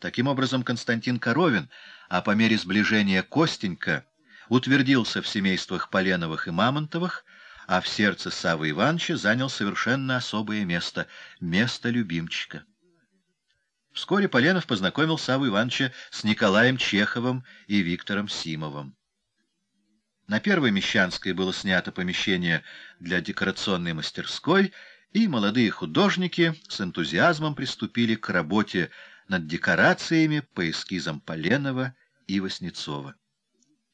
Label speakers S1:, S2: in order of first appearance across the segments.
S1: Таким образом, Константин Коровин, а по мере сближения Костенька, утвердился в семействах Поленовых и Мамонтовых, а в сердце Савы Ивановича занял совершенно особое место — место любимчика. Вскоре Поленов познакомил Саву Ивановича с Николаем Чеховым и Виктором Симовым. На Первой Мещанской было снято помещение для декорационной мастерской, и молодые художники с энтузиазмом приступили к работе над декорациями по эскизам Поленова и Васнецова.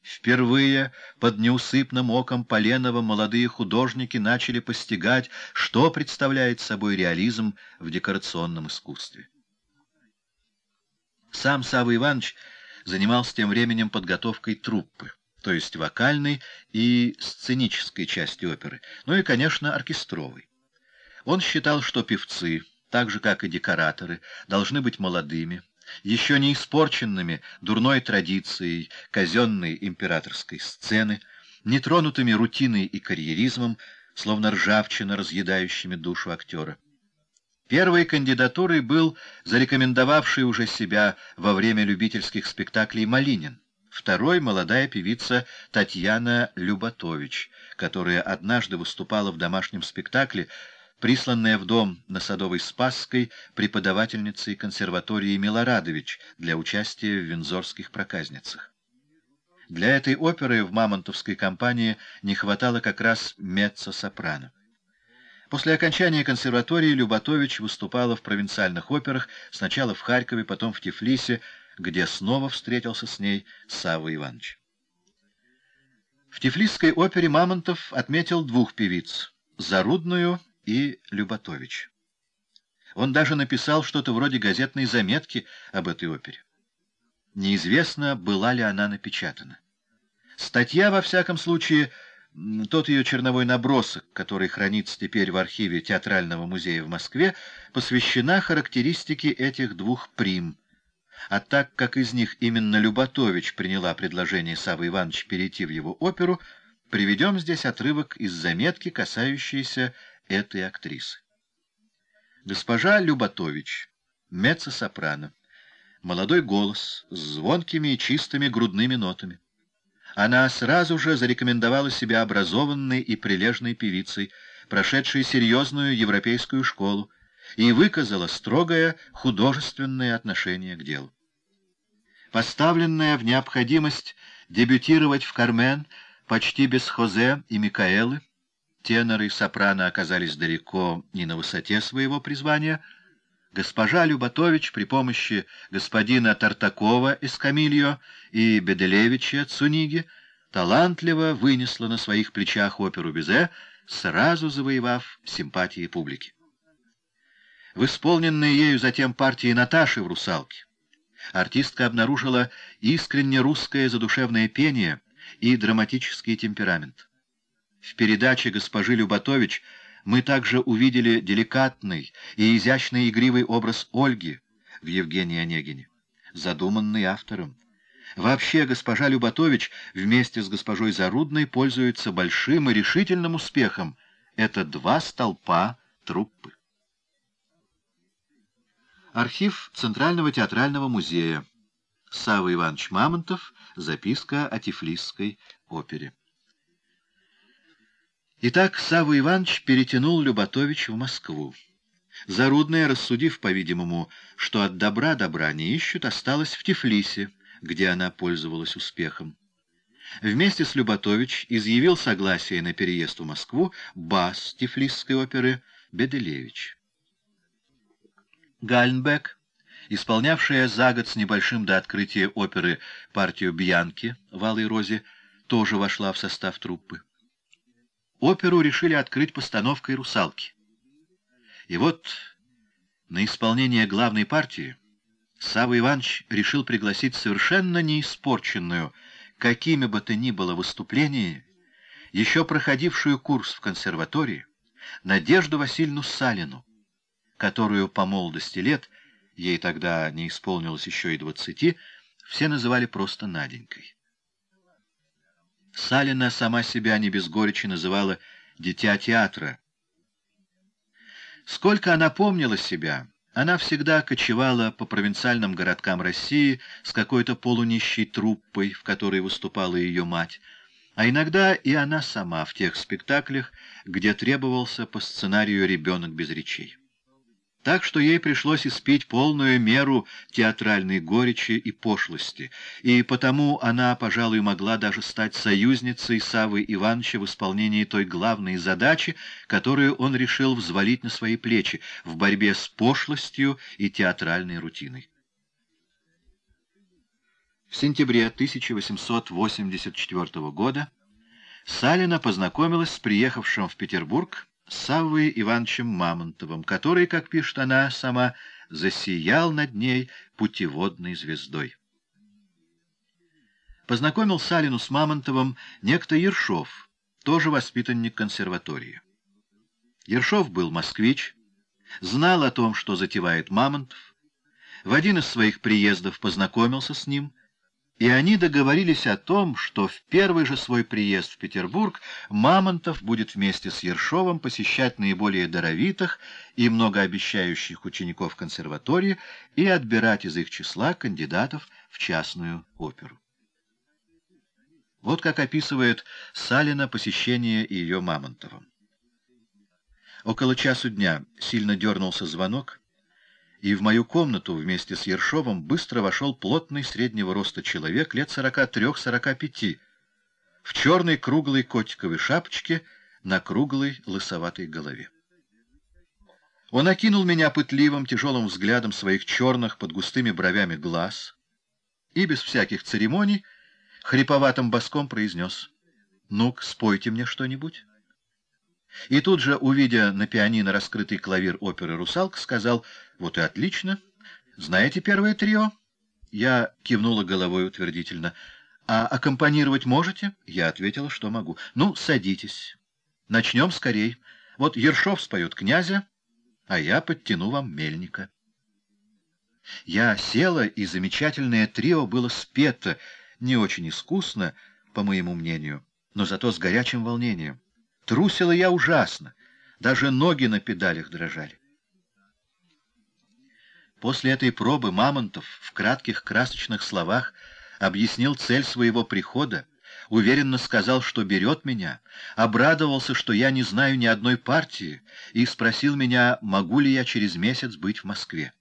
S1: Впервые под неусыпным оком Поленова молодые художники начали постигать, что представляет собой реализм в декорационном искусстве. Сам Савва Иванович занимался тем временем подготовкой труппы, то есть вокальной и сценической части оперы, ну и, конечно, оркестровой. Он считал, что певцы так же, как и декораторы, должны быть молодыми, еще не испорченными дурной традицией казенной императорской сцены, нетронутыми рутиной и карьеризмом, словно ржавчина, разъедающими душу актера. Первой кандидатурой был зарекомендовавший уже себя во время любительских спектаклей Малинин. Второй — молодая певица Татьяна Люботович, которая однажды выступала в домашнем спектакле присланная в дом на Садовой Спасской преподавательницей консерватории Милорадович для участия в вензорских проказницах. Для этой оперы в Мамонтовской компании не хватало как раз меццо-сопрано. После окончания консерватории Люботович выступала в провинциальных операх, сначала в Харькове, потом в Тифлисе, где снова встретился с ней Савва Иванович. В Тифлисской опере Мамонтов отметил двух певиц — Зарудную и Люботович. Он даже написал что-то вроде газетной заметки об этой опере. Неизвестно, была ли она напечатана. Статья, во всяком случае, тот ее черновой набросок, который хранится теперь в архиве Театрального музея в Москве, посвящена характеристике этих двух прим. А так как из них именно Люботович приняла предложение Савы Ивановича перейти в его оперу, приведем здесь отрывок из заметки, касающейся этой актрисы. Госпожа Люботович, меццо-сопрано, молодой голос с звонкими и чистыми грудными нотами. Она сразу же зарекомендовала себя образованной и прилежной певицей, прошедшей серьезную европейскую школу, и выказала строгое художественное отношение к делу. Поставленная в необходимость дебютировать в «Кармен» почти без Хозе и Микаэлы, теноры и сопрано оказались далеко не на высоте своего призвания, госпожа Люботович при помощи господина Тартакова из Камильо и Беделевича Цуниги талантливо вынесла на своих плечах оперу Безе, сразу завоевав симпатии публики. В исполненной ею затем партии Наташи в «Русалке» артистка обнаружила искренне русское задушевное пение и драматический темперамент. В передаче госпожи Люботович мы также увидели деликатный и изящный игривый образ Ольги в Евгении Онегине, задуманный автором. Вообще, госпожа Люботович вместе с госпожой Зарудной пользуются большим и решительным успехом. Это два столпа труппы. Архив Центрального театрального музея. Савва Иванович Мамонтов. Записка о Тифлисской опере. Итак, Савва Иванович перетянул Люботович в Москву. Зарудная, рассудив, по-видимому, что от добра добра не ищут, осталась в Тифлисе, где она пользовалась успехом. Вместе с Люботович изъявил согласие на переезд в Москву бас Тифлисской оперы Беделевич. Гальнбек, исполнявшая за год с небольшим до открытия оперы партию Бьянки в «Алой розе», тоже вошла в состав труппы. Оперу решили открыть постановкой «Русалки». И вот на исполнение главной партии Савва Иванович решил пригласить совершенно неиспорченную, какими бы то ни было выступлениями, еще проходившую курс в консерватории, Надежду Васильевну Салину, которую по молодости лет, ей тогда не исполнилось еще и двадцати, все называли просто Наденькой. Салина сама себя не без горечи называла «дитя театра». Сколько она помнила себя, Она всегда кочевала по провинциальным городкам России с какой-то полунищей труппой, в которой выступала ее мать, а иногда и она сама в тех спектаклях, где требовался по сценарию ребенок без речей так что ей пришлось испить полную меру театральной горечи и пошлости, и потому она, пожалуй, могла даже стать союзницей Савы Ивановича в исполнении той главной задачи, которую он решил взвалить на свои плечи в борьбе с пошлостью и театральной рутиной. В сентябре 1884 года Салина познакомилась с приехавшим в Петербург Саввой Ивановичем Мамонтовым, который, как пишет она сама, засиял над ней путеводной звездой. Познакомил Салину с Мамонтовым некто Ершов, тоже воспитанник консерватории. Ершов был москвич, знал о том, что затевает Мамонтов, в один из своих приездов познакомился с ним — и они договорились о том, что в первый же свой приезд в Петербург Мамонтов будет вместе с Ершовым посещать наиболее даровитых и многообещающих учеников консерватории и отбирать из их числа кандидатов в частную оперу. Вот как описывает Салина посещение ее Мамонтовым. Около часу дня сильно дернулся звонок, и в мою комнату вместе с Ершовым быстро вошел плотный среднего роста человек лет сорока трех-сорока пяти, в черной круглой котиковой шапочке на круглой лысоватой голове. Он окинул меня пытливым, тяжелым взглядом своих черных под густыми бровями глаз и без всяких церемоний хриповатым боском произнес «Ну-ка, спойте мне что-нибудь». И тут же, увидя на пианино раскрытый клавир оперы «Русалка», сказал «Вот и отлично. Знаете первое трио?» Я кивнула головой утвердительно. «А аккомпанировать можете?» Я ответила, что могу. «Ну, садитесь. Начнем скорей. Вот Ершов споет князя, а я подтяну вам мельника». Я села, и замечательное трио было спето, не очень искусно, по моему мнению, но зато с горячим волнением. Трусила я ужасно, даже ноги на педалях дрожали. После этой пробы Мамонтов в кратких красочных словах объяснил цель своего прихода, уверенно сказал, что берет меня, обрадовался, что я не знаю ни одной партии, и спросил меня, могу ли я через месяц быть в Москве.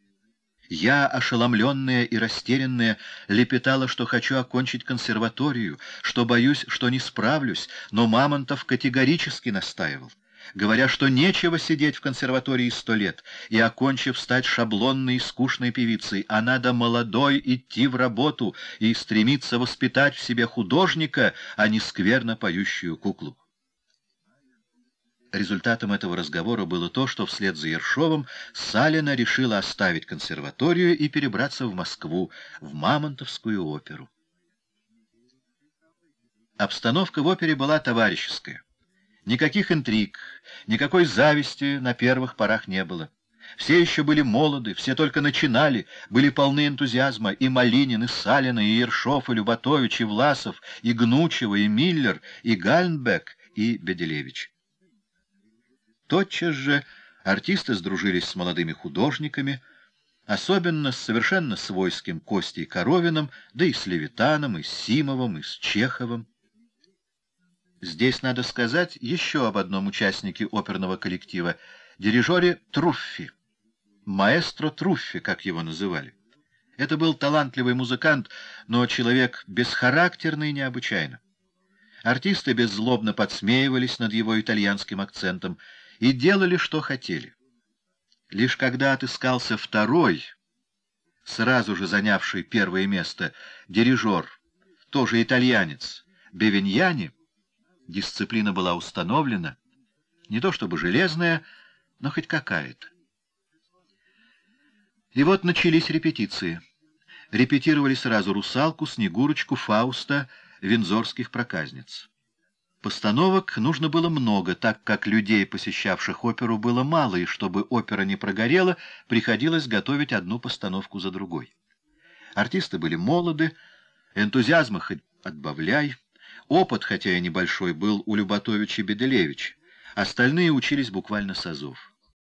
S1: Я, ошеломленная и растерянная, лепетала, что хочу окончить консерваторию, что боюсь, что не справлюсь, но Мамонтов категорически настаивал, говоря, что нечего сидеть в консерватории сто лет и, окончив, стать шаблонной и скучной певицей, а надо молодой идти в работу и стремиться воспитать в себе художника, а не скверно поющую куклу. Результатом этого разговора было то, что вслед за Ершовым Салина решила оставить консерваторию и перебраться в Москву, в Мамонтовскую оперу. Обстановка в опере была товарищеская. Никаких интриг, никакой зависти на первых порах не было. Все еще были молоды, все только начинали, были полны энтузиазма, и Малинин, и Салина, и Ершов, и Люботович, и Власов, и Гнучева, и Миллер, и Гальнбек, и Беделевич. Тотчас же артисты сдружились с молодыми художниками, особенно с совершенно свойским Костей Коровиным, да и с Левитаном, и с Симовым, и с Чеховым. Здесь надо сказать еще об одном участнике оперного коллектива, дирижере Труффи, маэстро Труффи, как его называли. Это был талантливый музыкант, но человек бесхарактерный необычайно. Артисты беззлобно подсмеивались над его итальянским акцентом, и делали, что хотели. Лишь когда отыскался второй, сразу же занявший первое место, дирижер, тоже итальянец, Бевиньяни, дисциплина была установлена, не то чтобы железная, но хоть какая-то. И вот начались репетиции. Репетировали сразу «Русалку», «Снегурочку», «Фауста», «Вензорских проказниц». Постановок нужно было много, так как людей, посещавших оперу, было мало, и чтобы опера не прогорела, приходилось готовить одну постановку за другой. Артисты были молоды, энтузиазма хоть отбавляй, опыт, хотя и небольшой, был у Люботовича и Беделевича, остальные учились буквально с азов.